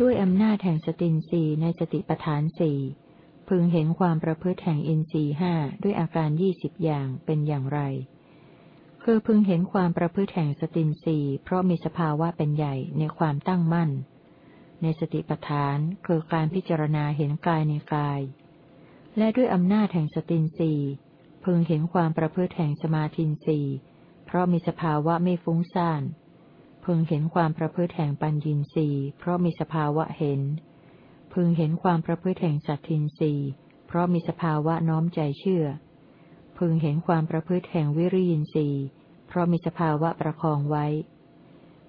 ด้วยอำนาจแห่งสตินสีในสติปทานสี่พึงเห็นความประพฤติแห่งอินทรีห้าด้วยอาการยี่สิบอย่างเป็นอย่างไร คือพึงเห็นความประพฤติแห่งสตินสีเพราะมีสภาวะเป็นใหญ่ในความตั้งมั่น ในสติปทานคือการพิจารณาเห็นกายในกาย และด้วยอำนาจแห่งสตินสีพึงเห็นความประพฤติแห่งสมาธินสีเพราะมีสภาวะไม่ฟุ้งซ่าน พึงเห็นความประพฤติแห่งปัญญินสีเพราะมีสภาวะเห็น พึงเห็นความประพฤติแห่งสัตทินสีเพราะมีสภาวะน้อมใจเชื่อ พึงเห็นความประพฤติแห่งวิริยินสีเพราะมีสภาวะประคองไว้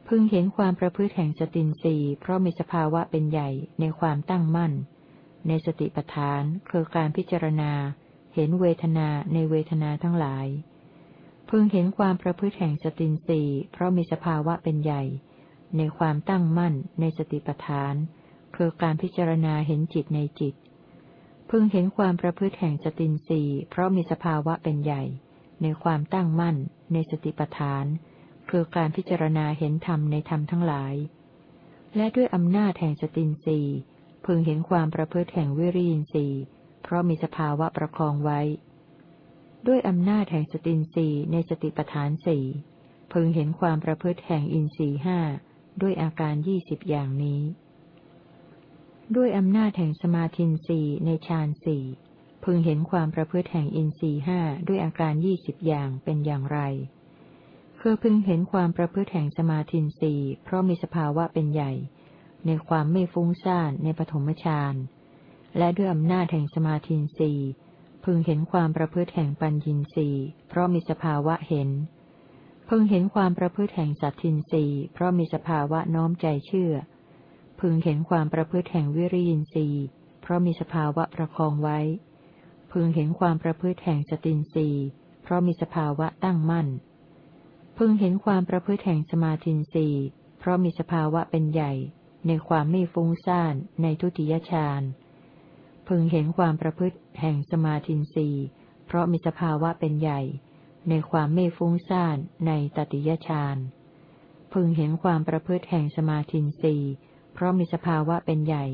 พึงเห็นความประพฤติแห่งสตินสีเพราะมีสภาวะเป็นใหญ่ในความตั้งมั่น ในสติปัฏฐานคือการพิจารณา เห็นเวทนาในเวทนาทั้งหลาย พึงเห็นความประพฤติแห่งสตินสีเพราะมีสภาวะเป็นใหญ่ ในความตั้งมั่นในสติปัฏฐาน คือการพิจารณาเห็นจิตในจิต พึงเห็นความประพฤติแห่งสตินสีเพราะมีสภาวะเป็นใหญ่ ในความตั้งมั่นในสติปัฏฐาน คือการพิจารณาเห็นธรรมในธรรมทั้งหลาย และด้วยอำนาจแห่งสตินสีพึงเห็นความประพฤติแห่งวิริยินสีเพราะมีสภาวะประคองไว้ ด้วยอำนาจแห่งสตินสีในสติปทานสี่พึงเห็นความประพฤติแห่งอินทรีห้าด้วยอาการยี่สิบอย่างนี้ ด้วยอำนาจแห่งสมาธินสีในฌานสี่พึงเห็นความประพฤติแห่งอินทรีห้าด้วยอาการยี่สิบอย่างเป็นอย่างไร คือพึงเห็นความประพฤติแห่งสมาธินสีเพราะมีสภาวะเป็นใหญ่ ในความไม่ฟุ้งซ่านในปฐมฌานและด้วยอำนาจแห่งสมาธินสี พึงเห็นความประพฤติแห่งปัญญินรีเพราะมีสภาวะเห็น พึงเห็นความประพฤติแห่งสัตทินรีเพราะมีสภาวะน้อมใจเชื่อ พึงเห็นความประพฤติแห่งวิริยินรีเพราะมีสภาวะประคองไว้ พึงเห็นความประพฤติแห่งสตินรีเพราะมีสภาวะตั้งมั่น พึงเห็นความประพฤติแห่งสมาธินรีเพราะมีสภาวะเป็นใหญ่ ในความไม่ฟุ้งซ่านในทุติยฌานพึงเห็นความประพฤติ แห่งสมาธินีเพราะมีสภาวะเป็นใหญ่ ในความไม่ฟุ้งซ่านในตติยฌานพึงเห็นความประพฤติแห่งสมาธินีเพราะมีสภาวะเป็นใหญ่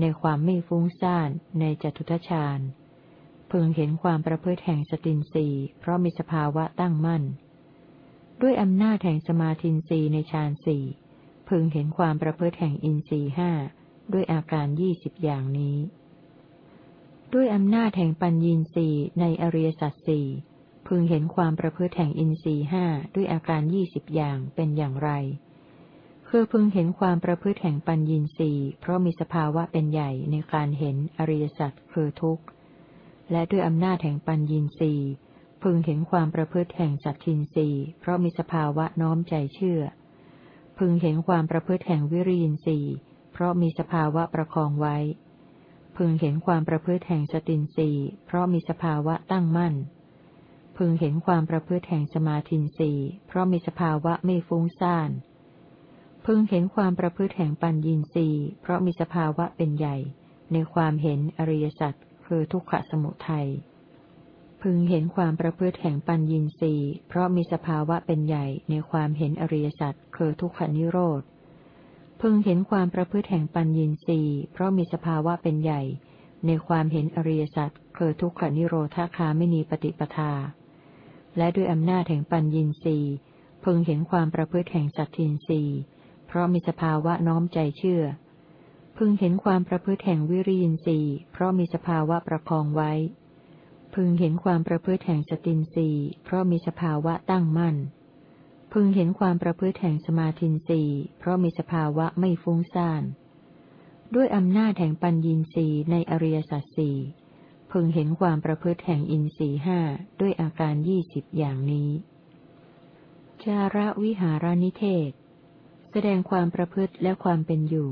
ในความไม่ฟุ้งซ่านในจตุทชฌานพึงเห็นความประพฤติแห่งสตินีเพราะมีสภาวะตั้งมั่น ด้วยอำนาจแห่งสมาธินีในฌานสี่พึงเห็นความประพฤติแห่งอินทรีห้าด้วยอาการยี่สิบอย่างนี้ ด้วยอำนาจแห่งปัญญีสีในอริยสัจสี่พึงเห็นความประพฤติแห่งอินทรีห้าด้วยอาการยี่สิบอย่างเป็นอย่างไร คือพึงเห็นความประพฤติแห่งปัญญีสีเพราะมีสภาวะเป็นใหญ่ในการเห็นอริยสัจคือทุกข์ และด้วยอำนาจแห่งปัญญีสีพึงเห็นความประพฤติแห่งสัตทินสีเพราะมีสภาวะน้อมใจเชื่อ พึงเห็นความประพฤติแห่งวิริยินสีเพราะมีสภาวะประคองไว้ พึงเห็นความประพฤติแห่งสตินสีเพราะมีสภาวะตั้งมั่น พึงเห็นความประพฤติแห่งสมาธินสีเพราะมีสภาวะไม่ฟุ้งซ่าน พึงเห็นความประพฤติแห่งปัญญีสีเพราะมีสภาวะเป็นใหญ่ ในความเห็นอริยสัจคือทุกขสมุทัย พึงเห็นความประพฤติแห่งปัญญีสีเพราะมีสภาวะเป็นใหญ่ในความเห็นอริยสัจคือทุกขนิโรธ พึงเห็นความประพฤติแห่งปัญญีสีเพราะมีสภาวะเป็นใหญ่ ในความเห็นอริยสัจคือทุกขนิโรธาคาไม่มีปฏิปทา และด้วยอำนาจแห่งปัญญีสีพึงเห็นความประพฤติแห่งสัตทินสีเพราะมีสภาวะน้อมใจเชื่อ พึงเห็นความประพฤติแห่งวิริยินสีเพราะมีสภาวะประคองไว้ พึงเห็นความประพฤติแห่งสตินสีเพราะมีสภาวะตั้งมั่น พึงเห็นความประพฤติแห่งสมาธินีเพราะมีสภาวะไม่ฟุ้งซ่าน ด้วยอำนาจแห่งปัญญีสีในอริยสัจสี่พึงเห็นความประพฤติแห่งอินทรีห้าด้วยอาการยี่สิบอย่างนี้ จาระวิหารนิเทศ แสดงความประพฤติและความเป็นอยู่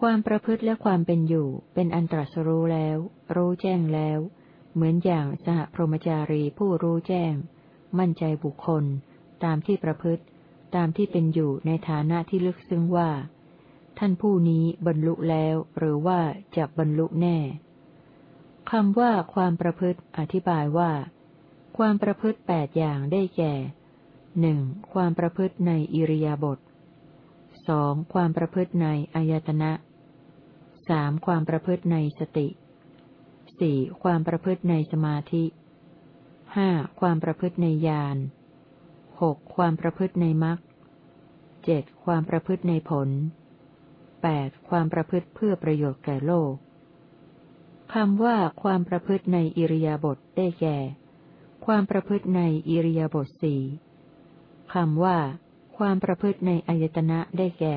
ความประพฤติและความเป็นอยู่ เป็นอันตรัสรู้แล้ว รู้แจ้งแล้ว เหมือนอย่างสหพรหมจารีผู้รู้แจ้ง มั่นใจบุคคล ตามที่ประพฤติ ตามที่เป็นอยู่ในฐานะที่ลึกซึ้งว่า ท่านผู้นี้บรรลุแล้ว หรือว่าจะบรรลุแน่คำว่าความประพฤติอธิบายว่า ความประพฤติแปดอย่างได้แก่หนึ่งความประพฤติในอิริยาบถสองความประพฤติในอายตนะสามความประพฤติในสติสี่ความประพฤติในสมาธิห้าความประพฤติในญาณ หกความประพฤติในมรรคเจ็ดความประพฤติในผลแปดความประพฤติเพื่อประโยชน์แก่โลกคำว่าความประพฤติในอิริยาบถได้แก่ ความประพฤติในอิริยาบถสี่คำว่า ความประพฤติในอายตนะได้แก่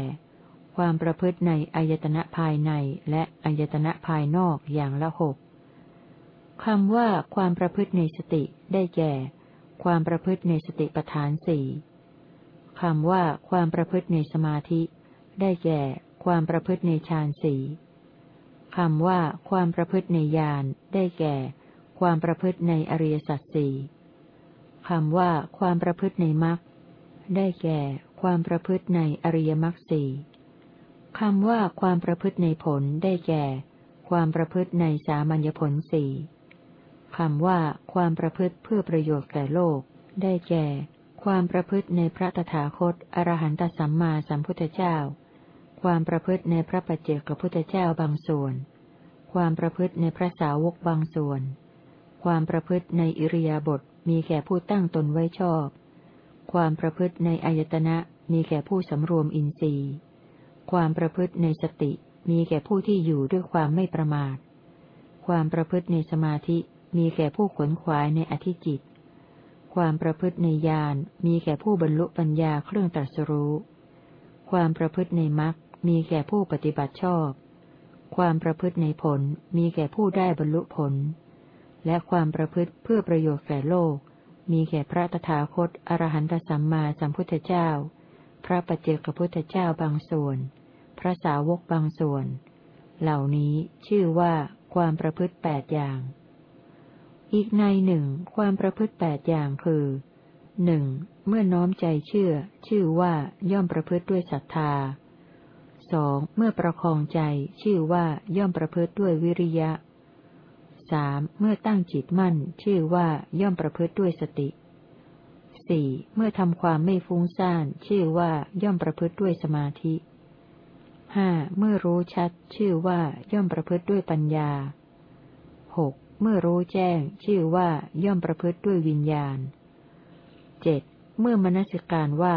ความประพฤติในอายตนะภายในและอายตนะภายนอกอย่างละหกคำว่าความประพฤติในสติได้แก่ ความประพฤติในสติปัฏฐานสี่คำว่าความประพฤติในสมาธิ ได้แก่ ความประพฤติในฌานสี่คำว่าความประพฤติในญาณได้แก่ ความประพฤติในอริยสัจสี่คำว่าความประพฤติในมรรคได้แก่ ความประพฤติในอริยมรรคสี่คำว่าความประพฤติในผลได้แก่ ความประพฤติในสามัญญผลสี่ คำว่าความประพฤติเพื่อประโยชน์แก่โลก ได้แก่ ความประพฤติในพระตถาคตอรหันตสัมมาสัมพุทธเจ้า ความประพฤติในพระปัจเจกพุทธเจ้าบางส่วน ความประพฤติในพระสาวกบางส่วน ความประพฤติในอิริยาบถมีแก่ผู้ตั้งตนไว้ชอบ ความประพฤติในอายตนะมีแก่ผู้สำรวมอินทรีย์ ความประพฤติในสติมีแก่ผู้ที่อยู่ด้วยความไม่ประมาท ความประพฤติในสมาธิ มีแก่ผู้ขวนขวายในอธิจิต ความประพฤติในญาณมีแก่ผู้บรรลุปัญญาเครื่องตรัสรู้ ความประพฤติในมรรคมีแก่ผู้ปฏิบัติชอบ ความประพฤติในผลมีแก่ผู้ได้บรรลุผล และความประพฤติเพื่อประโยชน์แก่โลก มีแก่พระตถาคตอรหันตสัมมาสัมพุทธเจ้า พระปัจเจกพุทธเจ้าบางส่วน พระสาวกบางส่วน เหล่านี้ชื่อว่าความประพฤติแปดอย่าง อีกในหนึ่งความประพฤติแปดอย่างคือหนึ่งเมื่อน้อมใจเชื่อ ชื่อว่าย่อมประพฤติด้วยศรัทธาสองเมื่อประคองใจ ชื่อว่าย่อมประพฤติด้วยวิริยะสามเมื่อตั้งจิตมั่น ชื่อว่าย่อมประพฤติด้วยสติสี่เมื่อทำความไม่ฟุ้งซ่าน ชื่อว่าย่อมประพฤติด้วยสมาธิห้าเมื่อรู้ชัด ชื่อว่าย่อมประพฤติด้วยปัญญาหก เมื่อรู้แจ้ง ชื่อว่าย่อมประพฤติด้วยวิญญาณเจ็ดเมื่อมนสิการว่า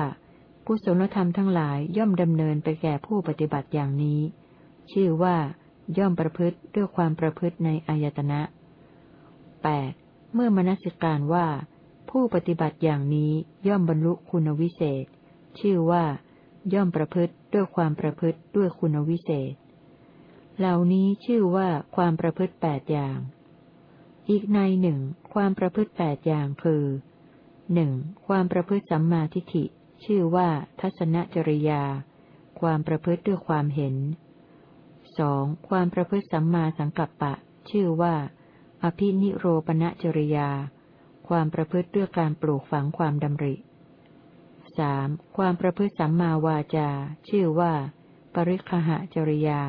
กุศลธรรมทั้งหลายย่อมดำเนินไปแก่ผู้ปฏิบัติอย่างนี้ ชื่อว่าย่อมประพฤติด้วยความประพฤติในอายตนะแปดเมื่อมนสิการว่า ผู้ปฏิบัติอย่างนี้ย่อมบรรลุคุณวิเศษ ชื่อว่า ย่อมประพฤติด้วยความประพฤติด้วยคุณวิเศษ เหล่านี้ชื่อว่าความประพฤติแปดอย่าง อีกในหนึ่ง ความประพฤติแปดอย่างคือหนึ่งความประพฤติสัมมาทิฏฐิ ชื่อว่าทัศนจริยา ความประพฤติด้วยความเห็นสองความประพฤติสัมมาสังกัปปะ ชื่อว่า อภินิโรปณจริยา ความประพฤติด้วยการปลูกฝังความดำริสามความประพฤติสัมมาวาจา ชื่อว่า ปริคหะจริยา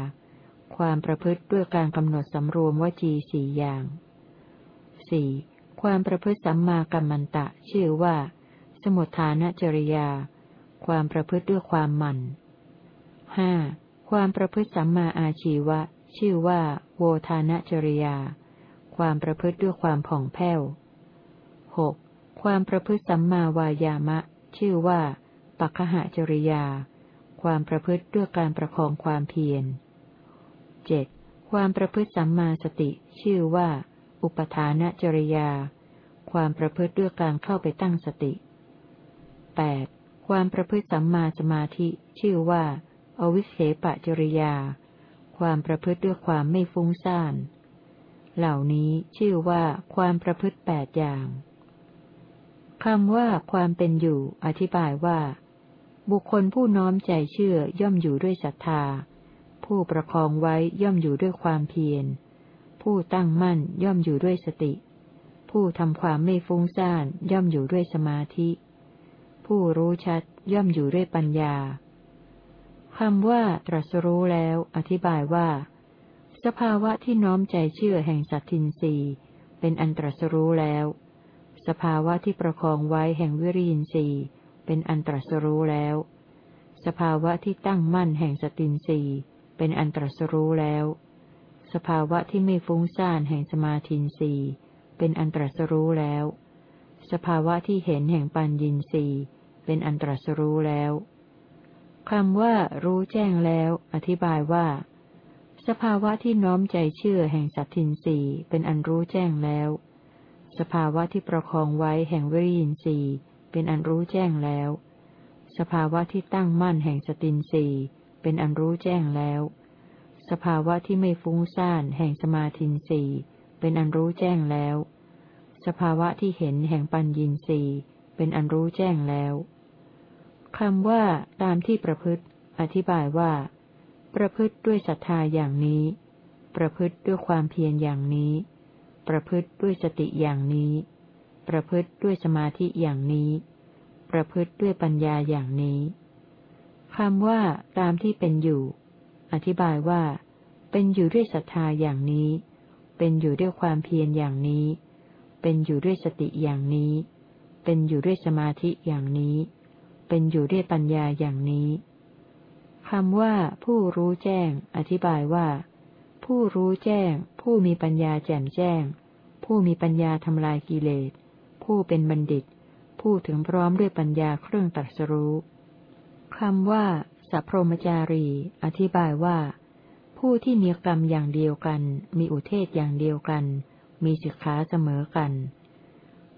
ความประพฤติด้วยการกำหนดสำรวมวจีสี่อย่าง สี่ความประพฤติสัมมากัมมันตะ ชื่อว่า สมุทฐานจริยา ความประพฤติด้วยความหมั่นห้าความประพฤติสัมมาอาชีวะ ชื่อว่า โวทานจริยา ความประพฤติด้วยความผ่องแผ้วหกความประพฤติสัมมาวายามะ ชื่อว่าปัคหะจริยา ความประพฤติด้วยการประคองความเพียรเจ็ดความประพฤติสัมมาสติ ชื่อว่า อุปทานจริยา ความประพฤติด้วยการเข้าไปตั้งสติ 8. ความประพฤติสัมมาสมาธิ ชื่อว่า อวิเสปจริยา ความประพฤติด้วยความไม่ฟุ้งซ่าน เหล่านี้ชื่อว่าความประพฤติแปดอย่างคำว่าความเป็นอยู่ อธิบายว่า บุคคลผู้น้อมใจเชื่อย่อมอยู่ด้วยศรัทธา ผู้ประคองไว้ย่อมอยู่ด้วยความเพียร ผู้ตั้งมั่นย่อมอยู่ด้วยสติ ผู้ทำความไม่ฟุ้งซ่านย่อมอยู่ด้วยสมาธิ ผู้รู้ชัดย่อมอยู่ด้วยปัญญาคำว่าตรัสรู้แล้ว อธิบายว่า สภาวะที่น้อมใจเชื่อแห่งสัตทินรีเป็นอันตรัสรู้แล้ว สภาวะที่ประคองไว้แห่งวิริยินรีเป็นอันตรัสรู้แล้ว สภาวะที่ตั้งมั่นแห่งสตินสีเป็นอันตรัสรู้แล้ว สภาวะที่ไม่ฟุ้งซ่านแห่งสมาธินสีเป็นอันตรัสรู้แล้ว สภาวะที่เห็นแห่งปัญญินสีเป็นอันตรัสรู้แล้วคำว่ารู้แจ้งแล้ว อธิบายว่า สภาวะที่น้อมใจเชื่อแห่งสัตทินสีเป็นอันรู้แจ้งแล้ว สภาวะที่ประคองไว้แห่งวิริยินสีเป็นอันรู้แจ้งแล้ว สภาวะที่ตั้งมั่นแห่งสตินสีเป็นอันรู้แจ้งแล้ว สภาวะที่ไม่ฟุ้งซ่านแห่งสมาธินสีเป็นอันรู้แจ้งแล้ว สภาวะที่เห็นแห่งปัญญินสีเป็นอันรู้แจ้งแล้วคำว่าตามที่ประพฤติ อธิบายว่า ประพฤติด้วยศรัทธาอย่างนี้ ประพฤติด้วยความเพียรอย่างนี้ ประพฤติด้วยสติอย่างนี้ ประพฤติด้วยสมาธิอย่างนี้ ประพฤติด้วยปัญญาอย่างนี้คำว่าตามที่เป็นอยู่ อธิบายว่า เป็นอยู่ด้วยศรัทธาอย่างนี้ เป็นอยู่ด้วยความเพียรอย่างนี้ เป็นอยู่ด้วยสติอย่างนี้ เป็นอยู่ด้วยสมาธิอย่างนี้ เป็นอยู่ด้วยปัญญาอย่างนี้คำว่า ผู้รู้แจ้ง อธิบายว่า ผู้รู้แจ้ง ผู้มีปัญญาแจ่มแจ้ง ผู้มีปัญญาทำลายกิเลส ผู้เป็นบัณฑิต ผู้ถึงพร้อมด้วยปัญญาเครื่องตรัสรู้คำว่า สัพพมจารี อธิบายว่า ผู้ที่มีกรรมอย่างเดียวกัน มีอุเทศอย่างเดียวกัน มีสิกขาเสมอกัน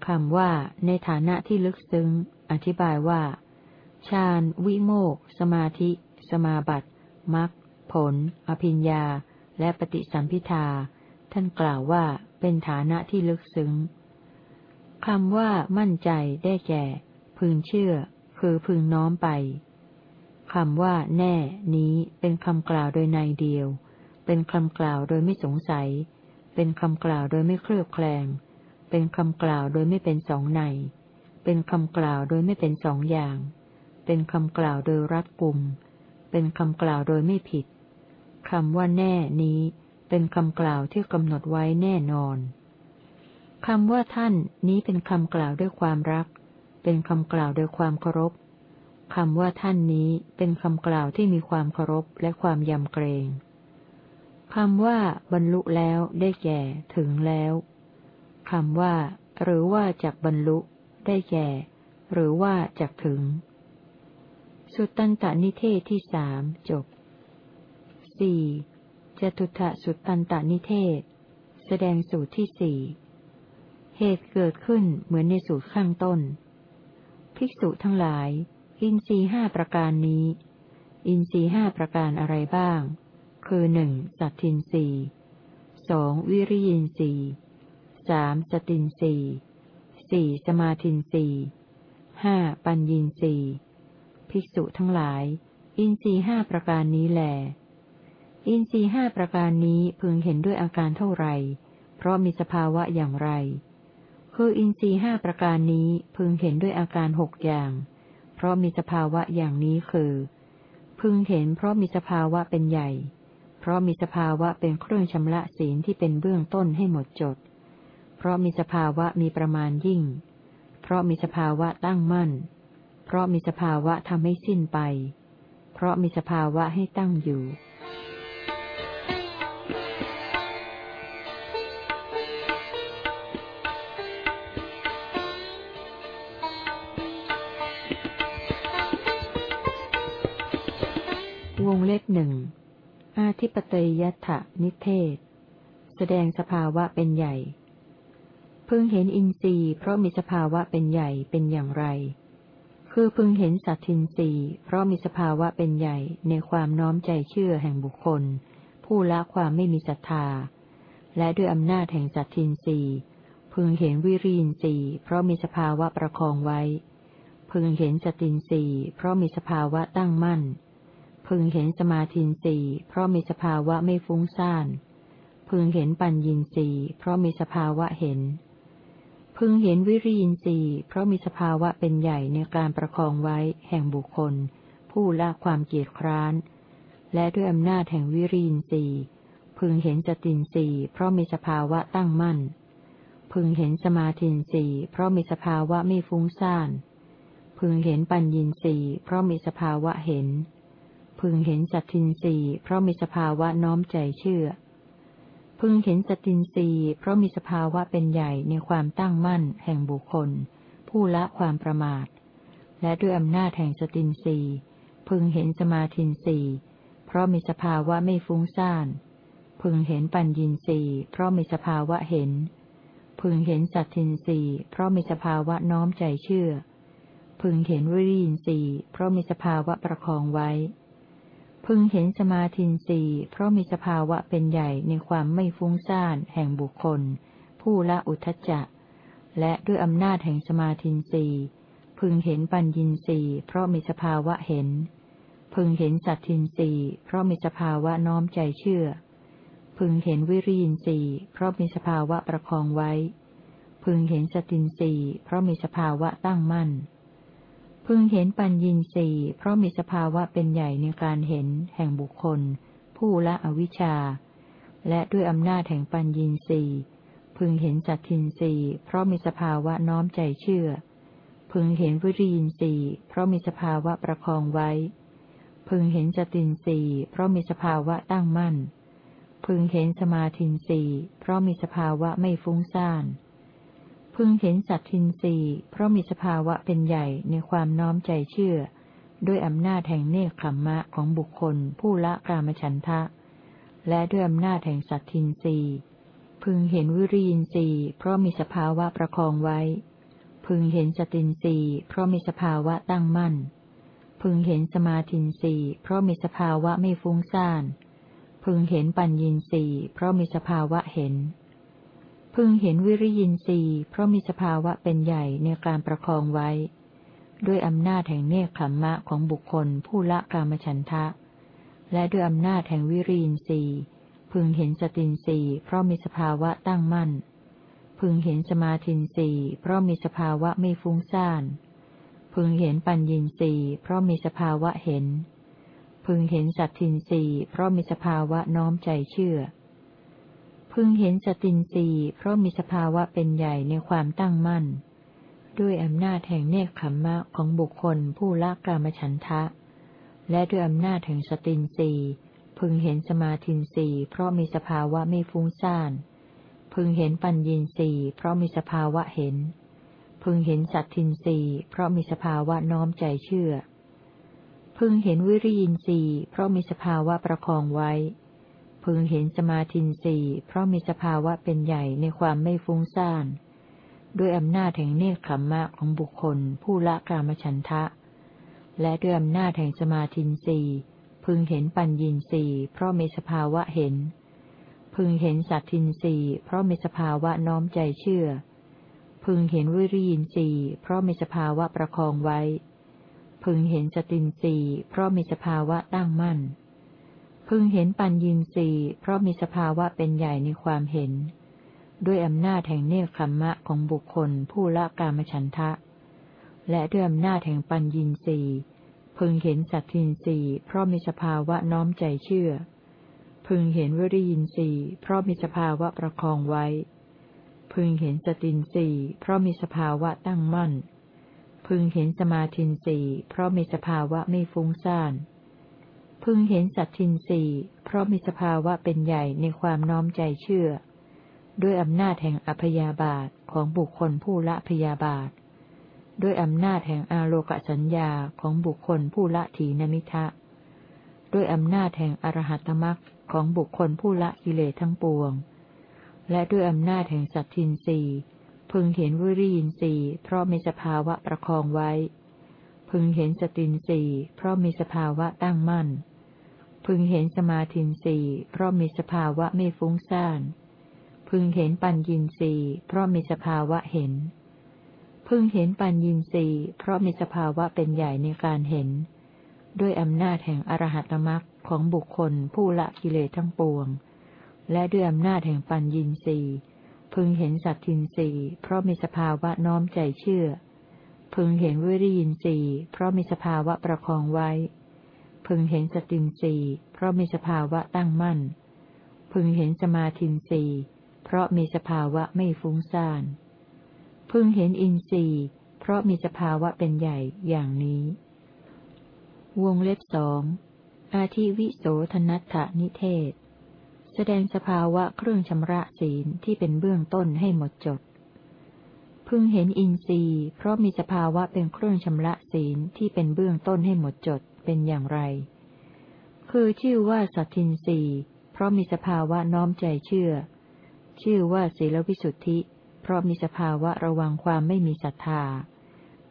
คำว่า ในฐานะที่ลึกซึ้ง อธิบายว่าฌานวิโมกสมาธิ สมาบัติมรรคผล อภิญญา และปฏิสัมพิทา ท่านกล่าวว่าเป็นฐานะที่ลึกซึ้งคำว่ามั่นใจได้แก่ พึงเชื่อ คือพึงน้อมไป คำว่า แน่ นี้ เป็นคำกล่าวโดยในเดียว เป็นคำกล่าวโดยไม่สงสัย เป็นคำกล่าวโดยไม่เคลือบแคลง เป็นคำกล่าวโดยไม่เป็นสองใน เป็นคำกล่าวโดยไม่เป็นสองอย่าง เป็นคำกล่าวโดยรัดกุม เป็นคำกล่าวโดยไม่ผิดคำว่าแน่นี้ เป็นคำกล่าวที่กำหนดไว้แน่นอนคำว่าท่านนี้เป็นคำกล่าวด้วยความรัก เป็นคำกล่าวโดยความเคารพ คำว่าท่านนี้เป็นคำกล่าวที่มีความเคารพและความยำเกรงคำว่า บรรลุแล้วได้แก่ ถึงแล้วคำว่า หรือว่าจากบรรลุ ได้แก่ หรือว่าจากถึง สุตตันตนิเทศที่สามจบสี่จตุถะสุตตันตนิเทศ แสดงสูตรที่สี่เหตุเกิดขึ้นเหมือนในสูตรข้างต้น ภิกษุทั้งหลาย อินทรีห้าประการนี้ อินทรีห้าประการอะไรบ้าง คือหนึ่งสัตทินรีสองวิริยินรีสามสตินรีสี่สมาธินรีห้าปัญญินรีภิกษุทั้งหลาย อินทรีห้าประการนี้แหลอินทรีห้าประการนี้พึงเห็นด้วยอาการเท่าไรเพราะมีสภาวะอย่างไร คืออินทรีห้าประการนี้พึงเห็นด้วยอาการหกอย่าง ราะมีสภาวะอย่างนี้คือ พึงเห็นเพราะมีสภาวะเป็นใหญ่ เพราะมีสภาวะเป็นเครื่องชำระศีลที่เป็นเบื้องต้นให้หมดจด เพราะมีสภาวะมีประมาณยิ่ง เพราะมีสภาวะตั้งมั่น เพราะมีสภาวะทำให้สิ้นไป เพราะมีสภาวะให้ตั้งอยู่ งเล็บหนึ่ง อาทิปเตยยัตถนิเทศ แสดงสภาวะเป็นใหญ่ พึงเห็นอินทรีย์เพราะมีสภาวะเป็นใหญ่เป็นอย่างไร คือพึงเห็นสัตทินทรีเพราะมีสภาวะเป็นใหญ่ในความน้อมใจเชื่อแห่งบุคคล ผู้ละความไม่มีศรัทธา และด้วยอำนาจแห่งสัตทินทรีพึงเห็นวิริยินทรีเพราะมีสภาวะประคองไว้ พึงเห็นสตินทรีเพราะมีสภาวะตั้งมั่น พึงเห็นสมาธินรีเพราะมีสภาวะไม่ฟุ้งซ่าน พึงเห็นปัญญินรีเพราะมีสภาวะเห็น พึงเห็นวิริยินทรีเพราะมีสภาวะเป็นใหญ่ในการประคองไว้แห่งบุคคล ผู้ละความเกียจคร้าน และด้วยอำนาจแห่งวิริยินทรีพึงเห็นจตินทรีเพราะมีสภาวะตั้งมั่น พึงเห็นสมาธินทรีเพราะมีสภาวะไม่ฟุ้งซ่าน พึงเห็นปัญญีสีเพราะมีสภาวะเห็น พึงเห็นสัตทินสีเพราะมีสภาวะน้อมใจเชื่อ พึงเห็นสัตทินสีเพราะมีสภาวะเป็นใหญ่ในความตั้งมั่น แห่งบุคคล ผู้ละความประมาท และด้วยอำนาจแห่งสตินสีพึงเห็นสมาธินสีเพราะมีสภาวะไม่ฟุ้งซ่าน พึงเห็นปัญญีสีเพราะมีสภาวะเห็น พึงเห็นสัตทินสีเพราะมีสภาวะน้อมใจเชื่อพึงเห็นวิริยินสีเพราะมีสภาวะประคองไว้ พึงเห็นสมาธินสีเพราะมีสภาวะเป็นใหญ่ในความไม่ฟุ้งซ่านแห่งบุคคล ผู้ละอุทจจะ และด้วยอำนาจแห่งสมาธินสีพึงเห็นปัญญินสีเพราะมีสภาวะเห็น พึงเห็นสัตทินสีเพราะมีสภาวะน้อมใจเชื่อ พึงเห็นวิริยินสีเพราะมีสภาวะประคองไว้ พึงเห็นสตินสีเพราะมีสภาวะตั้งมั่น พึงเห็นปัญญีสีเพราะมีสภาวะเป็นใหญ่ในการเห็น แห่งบุคคล ผู้ละอวิชชา และด้วยอำนาจแห่งปัญญีสีพึงเห็นจัตทินสีเพราะมีสภาวะน้อมใจเชื่อ พึงเห็นวิริยินสีเพราะมีสภาวะประคองไว้ พึงเห็นจตินสีเพราะมีสภาวะตั้งมั่น พึงเห็นสมาธินสีเพราะมีสภาวะไม่ฟุ้งซ่าน พึงเห็นสัตทินรีเพราะมีสภาวะเป็นใหญ่ในความน้อมใจเชื่อ ด้วยอำนาจแห่งเนคขมมะของบุคคล ผู้ละกามฉันทะ และด้วยอำนาจแห่งสัตทินรีพึงเห็นวิริยินรีเพราะมีสภาวะประคองไว้ พึงเห็นสตินรีเพราะมีสภาวะตั้งมั่น พึงเห็นสมาธินรีเพราะมีสภาวะไม่ฟุ้งซ่าน พึงเห็นปัญญินรีเพราะมีสภาวะเห็น พึงเห็นวิริยินทรีย์เพราะมีสภาวะเป็นใหญ่ในการประคองไว้ ด้วยอำนาจแห่งเนคขมมะของบุคคลผู้ละกามฉันทะ และด้วยอำนาจแห่งวิริยินทรีย์พึงเห็นสตินทรีย์เพราะมีสภาวะตั้งมั่น พึงเห็นสมาธินทรีย์เพราะมีสภาวะไม่ฟุ้งซ่าน พึงเห็นปัญญินทรีย์เพราะมีสภาวะเห็น พึงเห็นสัตทินทรีย์เพราะมีสภาวะน้อมใจเชื่อ พึงเห็นสตินสีเพราะมีสภาวะเป็นใหญ่ในความตั้งมั่น ด้วยอำนาจแห่งเนคขมมะของบุคคลผู้ละกามฉันทะ และด้วยอำนาจแห่งสตินสีพึงเห็นสมาธินสีเพราะมีสภาวะไม่ฟุ้งซ่าน พึงเห็นปัญญีสีเพราะมีสภาวะเห็น พึงเห็นสัตทินสีเพราะมีสภาวะน้อมใจเชื่อ พึงเห็นวิริยินสีเพราะมีสภาวะประคองไว้ พึงเห็นสมาธินสีเพราะมีสภาวะเป็นใหญ่ในความไม่ฟุ้งซ่าน ด้วยอำนาจแห่งเนคขมมะของบุคคล ผู้ละกามฉันทะ และด้วยอำนาจแห่งสมาธินสีพึงเห็นปัญญินสีเพราะมีสภาวะเห็น พึงเห็นสัตทินสีเพราะมีสภาวะน้อมใจเชื่อ พึงเห็นวิริยินสีเพราะมีสภาวะประคองไว้ พึงเห็นสตินสีเพราะมีสภาวะตั้งมั่น พึงเห็นปัญญีสีเพราะมีสภาวะเป็นใหญ่ในความเห็น ด้วยอำนาจแห่งเนคขมมะของบุคคลผู้ละกามฉันทะ และด้วยอำนาจแห่งปัญญีสีพึงเห็นสัตทินสีเพราะมีสภาวะน้อมใจเชื่อ พึงเห็นวิริยินสีเพราะมีสภาวะประคองไว้ พึงเห็นสตินสีเพราะมีสภาวะตั้งมั่น พึงเห็นสมาธินสีเพราะมีสภาวะไม่ฟุ้งซ่าน พึงเห็นสัตทินสีเพราะมีสภาวะเป็นใหญ่ในความน้อมใจเชื่อ ด้วยอำนาจแห่งอภยาบาทของบุคคลผู้ละพยาบาท ด้วยอำนาจแห่งอาโลกสัญญาของบุคคลผู้ละถีนมิทะ ด้วยอำนาจแห่งอรหัตมรักของบุคคลผู้ละกิเลสทั้งปวง และด้วยอำนาจแห่งสัตทินสีพึงเห็นวิริยินสีเพราะมีสภาวะประคองไว้ พึงเห็นสตินสีเพราะมีสภาวะตั้งมั่น พึงเห็นสมาธินสีเพราะมีสภาวะไม่ฟุ้งซ่าน พึงเห็นปัญญินสีเพราะมีสภาวะเห็น พึงเห็นปัญญินสีเพราะมีสภาวะเป็นใหญ่ในการเห็น ด้วยอำนาจแห่งอรหัตมรักของบุคคลผู้ละกิเลสทั้งปวง และด้วยอำนาจแห่งปัญญินสีพึงเห็นสัตทินสีเพราะมีสภาวะน้อมใจเชื่อ พึงเห็นวิริยินสีเพราะมีสภาวะประคองไว้ พึงเห็นสตินสีเพราะมีสภาวะตั้งมั่น พึงเห็นสมาธินสีเพราะมีสภาวะไม่ฟุ้งซ่าน พึงเห็นอินทรีย์เพเพราะมีสภาวะเป็นใหญ่อย่างนี้ วงเล็บสองอาทิวิโสธนัตถนิเทศ แสดงสภาวะเครื่องชำระศีลที่เป็นเบื้องต้นให้หมดจด พึงเห็นอินทรีย์ เพราะมีสภาวะเป็นเครื่องชำระศีลที่เป็นเบื้องต้นให้หมดจด เป็นอย่างไร คือชื่อว่าสัตทินรีเพราะมีสภาวะน้อมใจเชื่อ ชื่อว่าศีลวิสุทธิ เพราะมีสภาวะระวังความไม่มีศรัทธา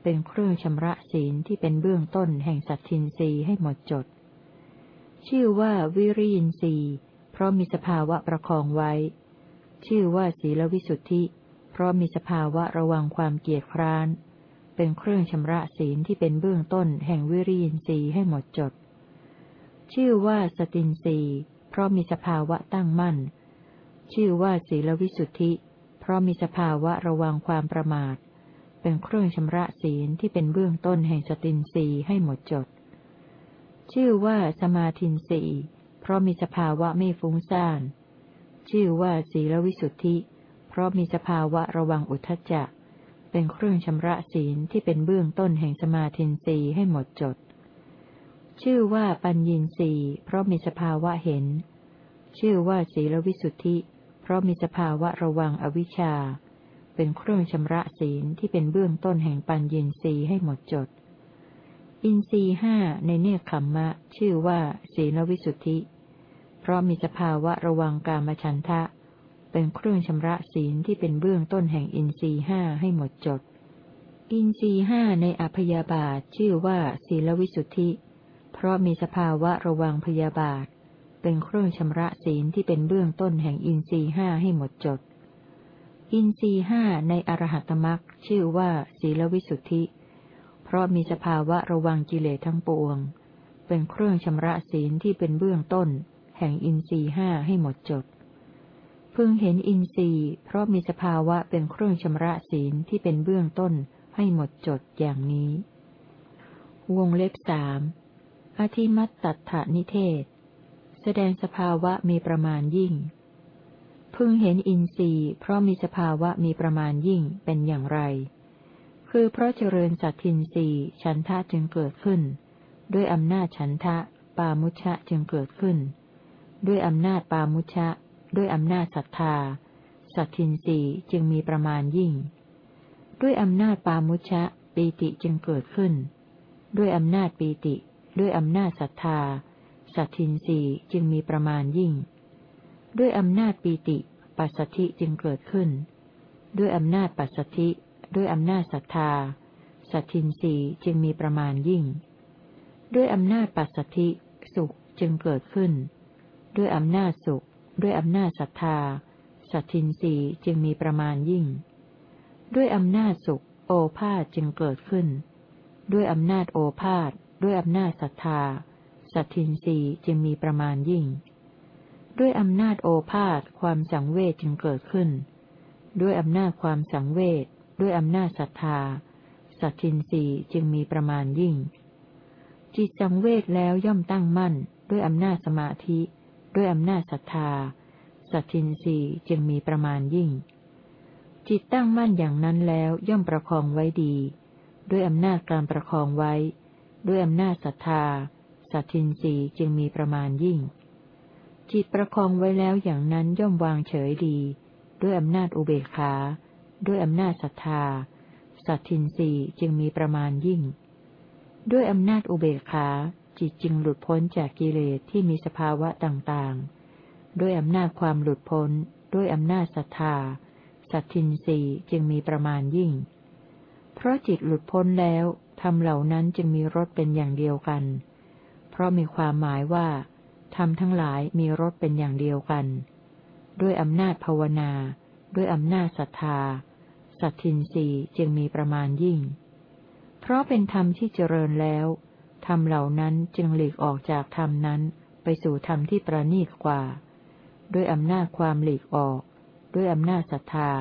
เป็นเครื่องชำระศีลที่เป็นเบื้องต้นแห่งสัตทินรีให้หมดจด ชื่อว่าวิริยินทรีเพราะมีสภาวะประคองไว้ ชื่อว่าศีลวิสุทธิ เพราะมีสภาวะระวังความเกียจคร้าน เป็นเครื่องชำระศีลที่เป็นเบื้องต้นแห่งวิริยินทรีย์ให้หมดจด ชื่อว่าสตินทรีย์เพราะมีสภาวะตั้งมั่น ชื่อว่าศีลวิสุทธิ เพราะมีสภาวะระวังความประมาท เป็นเครื่องชำระศีลที่เป็นเบื้องต้นแห่งสตินรีให้หมดจด ชื่อว่าสมาธินรีเพราะมีสภาวะไม่ฟุ้งซ่าน ชื่อว่าศีลวิสุทธิ เพราะมีสภาวะระวังอุทจจะ เป็นเครื่องชำระศีลที่เป็นเบื้องต้นแห่งสมาธินรีให้หมดจด ชื่อว่าปัญญีสีเพราะมีสภาวะเห็น ชื่อว่าศีลวิสุทธิ เพราะมีสภาวะระวังอวิชชา เป็นเครื่องชำระศีลที่เป็นเบื้องต้นแห่งปัญญีสีให้หมดจด อินทรีห้าในเนคขมมะ ชื่อว่า ศีลวิสุทธิ เพราะมีสภาวะระวังกามฉันทะ เป็นเครื่องชำระศีลที่เป็นเบื้องต้นแห่งอินทรีห้าให้หมดจด อินทรีห้าในอภยาบาทชื่อว่าศีลวิสุทธิ เพราะมีสภาวะระวังพยาบาท เป็นเครื่องชำระศีลที่เป็นเบื้องต้นแห่งอินทรีห้าให้หมดจด อินทรีห้าในอรหัตมรักชื่อว่าศีลวิสุทธิ เพราะมีสภาวะระวังกิเลสทั้งปวง เป็นเครื่องชำระศีลที่เป็นเบื้องต้น แห่งอินทรีห้าให้หมดจด พึงเห็นอินทรีย์ เพราะมีสภาวะเป็นเครื่องชำระศีลที่เป็นเบื้องต้นให้หมดจดอย่างนี้ วงเล็บสามอธิมัตตัถานิเทศ แสดงสภาวะมีประมาณยิ่ง พึงเห็นอินทรีย์ เพราะมีสภาวะมีประมาณยิ่งเป็นอย่างไร คือเพราะเจริญสัตทินรีฉันทะจึงเกิดขึ้น ด้วยอำนาจฉันทะ ปามุชะจึงเกิดขึ้น ด้วยอำนาจปามุชะ ด้วยอำนาจศรัทธา สัตทินรีจึงมีประมาณยิ่ง ด้วยอำนาจปามุชะปีติจึงเกิดขึ้น ด้วยอำนาจปีติ ด้วยอำนาจศรัทธา สัตทินรีจึงมีประมาณยิ่ง ด้วยอำนาจปีติปัสสธิจึงเกิดขึ้น ด้วยอำนาจปัสสธิ ด้วยอำนาจศรัทธา สัตทินรีจึงมีประมาณยิ่ง ด้วยอำนาจปัสสธิสุขจึงเกิดขึ้น ด้วยอำนาจสุข ด้วยอำนาจศรัทธา สัตทินรีจึงมีประมาณยิ่ง ด้วยอำนาจสุข โอภาษจึงเกิดขึ้น ด้วยอำนาจโอภาษด้วยอำนาจศรัทธา สัตทินรีจึงมีประมาณยิ่ง ด้วยอำนาจโอภาษความสังเวชจึงเกิดขึ้น ด้วยอำนาจความสังเวชด้วยอำนาจศรัทธา สัตทินรีจึงมีประมาณยิ่ง จิตสังเวชแล้วย่อมตั้งมั่น ด้วยอำนาจสมาธิ ด้วยอำนาจศรัทธา สัตทินรีจึงมีประมาณยิ่ง จิตตั้งมั่นอย่างนั้นแล้วย่อมประคองไว้ดี ด้วยอำนาจการประคองไว้ ด้วยอำนาจศรัทธา สัตทินรีจึงมีประมาณยิ่ง จิตประคองไว้แล้วอย่างนั้นย่อมวางเฉยดี ด้วยอำนาจอุเบกขา ด้วยอำนาจศรัทธา สัตทินรีจึงมีประมาณยิ่ง ด้วยอำนาจอุเบกขา จิตจึงหลุดพ้นจากกิเลสที่มีสภาวะต่างๆ ด้วยอำนาจความหลุดพ้น ด้วยอำนาจศรัทธา สัตทินรีจึงมีประมาณยิ่ง เพราะจิตหลุดพ้นแล้วธรรมเหล่านั้นจึงมีรสเป็นอย่างเดียวกัน เพราะมีความหมายว่าธรรมทั้งหลายมีรสเป็นอย่างเดียวกัน ด้วยอำนาจภาวนา ด้วยอำนาจศรัทธา สัตทินรีจึงมีประมาณยิ่ง เพราะเป็นธรรมที่เจริญแล้ว ธรรมเหล่านั้นจึงหลีกออกจากธรรมนั้น ไปสู่ธรรมที่ประณีตกว่า ด้วยอำนาจความหลีกออก ด้วยอำนาจศรัทธา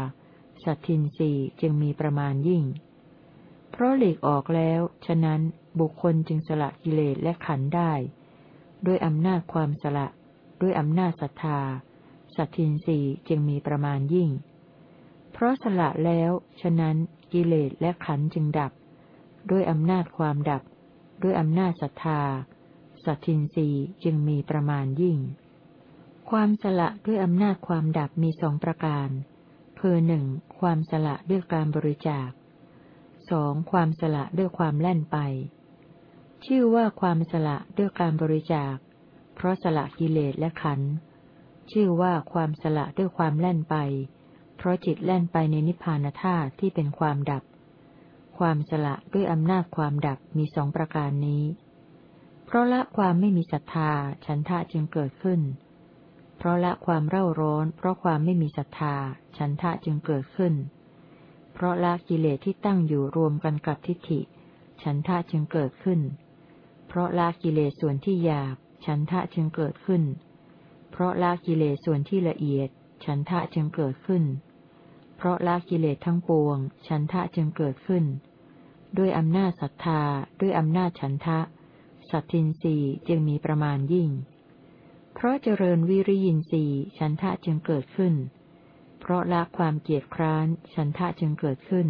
สัตทินรีจึงมีประมาณยิ่ง เพราะหลีกออกแล้ว ฉะนั้นบุคคลจึงสละกิเลสและขันได้ ด้วยอำนาจความสละ ด้วยอำนาจศรัทธา สัตทินรีจึงมีประมาณยิ่ง เพราะสละแล้ว ฉะนั้นกิเลสและขันจึงดับ ด้วยอำนาจความดับ ด้วยอำนาจศรัทธา สัตทินรีจึงมีประมาณยิ่ง ความสละด้วยอำนาจความดับมีสองประการ คือหนึ่งความสละด้วยการบริจาคสองความสละด้วยความแล่นไป ชื่อว่าความสละด้วยการบริจาค เพราะสละกิเลสและขันธ์ชื่อว่าความสละด้วยความแล่นไป เพราะจิตแล่นไปในนิพพานธาตุที่เป็นความดับ ความสละด้วยอำนาจความดับมีสองประการนี้ เพราะละความไม่มีศรัทธาฉันทะจึงเกิดขึ้น เพราะละความเร่าร้อน เพราะความไม่มีศรัทธาฉันทะจึงเกิดขึ้น เพราะละกิเลสที่ตั้งอยู่รวมกันกับทิฏฐิ ฉันทะจึงเกิดขึ้น เพราะละกิเลสส่วนที่หยาบ ฉันทะจึงเกิดขึ้น เพราะละกิเลสส่วนที่ละเอียด ฉันทะจึงเกิดขึ้น เพราะละกิเลสทั้งปวง ฉันทะจึงเกิดขึ้น ด้วยอำนาจศรัทธา ด้วยอำนาจฉันทะ สัตทินรีจึงมีประมาณยิ่ง เพราะเจริญวิริยินทรีฉันทะจึงเกิดขึ้น เพราะละความเกียดคร้าน ฉันทะจึงเกิดขึ้น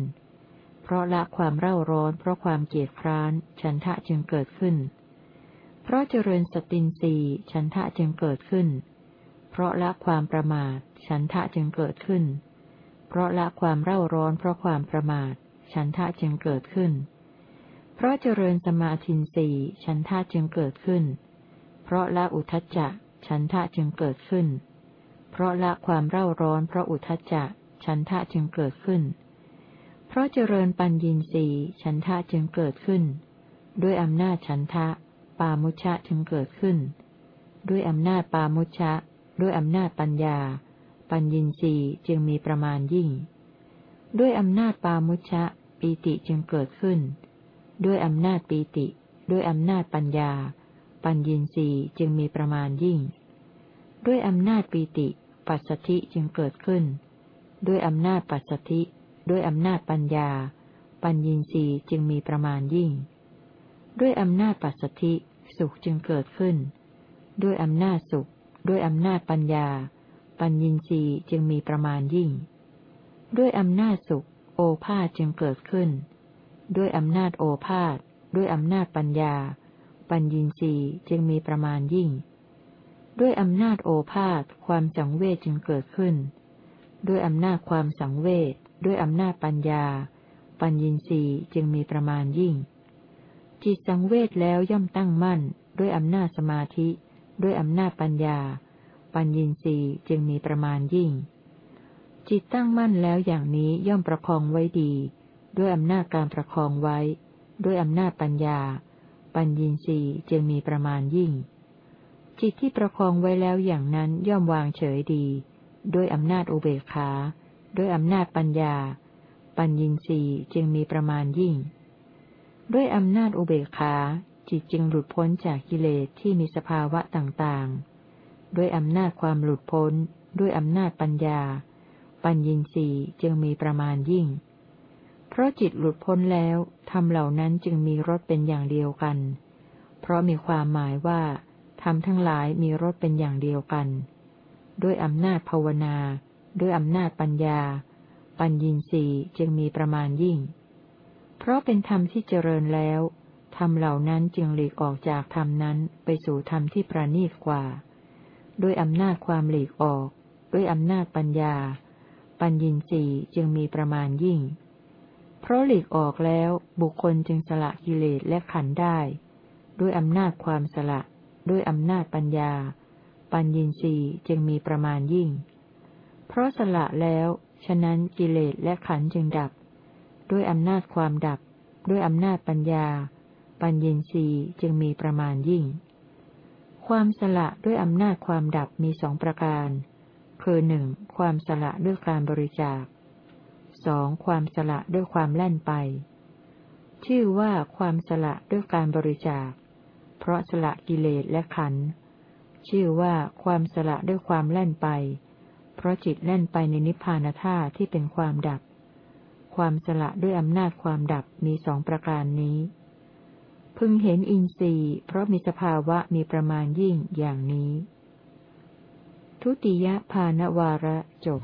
เพราะละความเร่าร้อน เพราะความเกียดคร้าน ฉันทะจึงเกิดขึ้น เพราะเจริญสตินรีฉันทะจึงเกิดขึ้น เพราะละความประมาท ฉันทะจึงเกิดขึ้น เพราะละความเร่าร้อนเพราะความประมาท ฉันทะจึงเกิดขึ้น เพราะเจริญสมาธิสี่ฉันทะจึงเกิดขึ้น เพราะละอุทจจะ ฉันทะจึงเกิดขึ้น เพราะละความเร่าร้อนเพราะอุทจจะ ฉันทะจึงเกิดขึ้น เพราะเจริญปัญญีสีฉันทะจึงเกิดขึ้น ด้วยอำนาจฉันทะ ปามุชะจึงเกิดขึ้น ด้วยอำนาจปามุชะ ด้วยอำนาจปัญญา ปัญญีสีจึงมีประมาณยิ่ง ด้วยอำนาจปามุชะปีติจึงเกิดขึ้น ด้วยอำนาจปีติ ด้วยอำนาจปัญญา ปัญญีสีจึงมีประมาณยิ่ง ด้วยอำนาจปีติ ปัสสธิจึงเกิดขึ้น ด้วยอำนาจปัสสธิ ด้วยอำนาจปัญญา ปัญญีสีจึงมีประมาณยิ่ง ด้วยอำนาจปัสสธิสุขจึงเกิดขึ้น ด้วยอำนาจสุข ด้วยอำนาจปัญญา ปัญญีจึงมีประมาณยิ่ง ด้วยอำนาจสุข โอภาษจึงเกิดขึ้น ด้วยอำนาจโอภาษด้วยอำนาจปัญญา ปัญญีจึงมีประมาณยิ่ง ด้วยอำนาจโอภาษความสังเวชจึงเกิดขึ้น ด้วยอำนาจความสังเวชด้วยอำนาจปัญญา ปัญญีสีจึงมีประมาณยิ่ง จิตสังเวชแล้วย่อมตั้งมั่น ด้วยอำนาจสมาธิ ด้วยอำนาจปัญญา ปัญญีสีจึงมีประมาณยิ่ง จิตตั้งมั่นแล้วอย่างนี้ย่อมประคองไว้ดี ด้วยอำนาจการประคองไว้ ด้วยอำนาจปัญญา ปัญญีสีจึงมีประมาณยิ่ง จิตที่ประคองไว้แล้วอย่างนั้นย่อมวางเฉยดี ด้วยอำนาจอุเบกขา ด้วยอำนาจปัญญา ปัญญีสีจึงมีประมาณยิ่ง ด้วยอำนาจอุเบกขาจิตจึงหลุดพ้นจากกิเลสที่มีสภาวะต่างๆ ด้วยอำนาจความหลุดพ้น ด้วยอำนาจปัญญา ปัญญีสีจึงมีประมาณยิ่ง เพราะจิตหลุดพ้นแล้วทำเหล่านั้นจึงมีรสเป็นอย่างเดียวกัน เพราะมีความหมายว่าทำทั้งหลายมีรสเป็นอย่างเดียวกัน ด้วยอำนาจภาวนา ด้วยอำนาจปัญญา ปัญญีสีจึงมีประมาณยิ่ง เพราะเป็นธรรมที่เจริญแล้วธรรมเหล่านั้นจึงหลีกออกจากธรรมนั้นไปสู่ธรรมที่ประณีตกว่า ด้วยอำนาจความหลีกออก ด้วยอำนาจปัญญา ปัญญีสีจึงมีประมาณยิ่ง เพราะหลีกออกแล้วบุคคลจึงสละกิเลสและขันได้ ด้วยอำนาจความสละ ด้วยอำนาจปัญญา ปัญญีสีจึงมีประมาณยิ่ง เพราะสละแล้ว ฉะนั้นกิเลสและขันจึงดับ ด้วยอำนาจความดับ ด้วยอำนาจปัญญา ปัญญีสีจึงมีประมาณยิ่ง ความสละด้วยอำนาจความดับมีสองประการ คือหนึ่งความสละด้วยการบริจาคสองความสละด้วยความแล่นไป ชื่อว่าความสละด้วยการบริจาค เพราะสละกิเลสและขัน ชื่อว่าความสละด้วยความแล่นไป เพราะจิตแล่นไปในนิพพานธาตุที่เป็นความดับ ความสละด้วยอำนาจความดับมีสองประการนี้ พึงเห็นอินทรีย์เพราะมีสภาวะมีประมาณยิ่งอย่างนี้ ทุติยภาณวาระจบ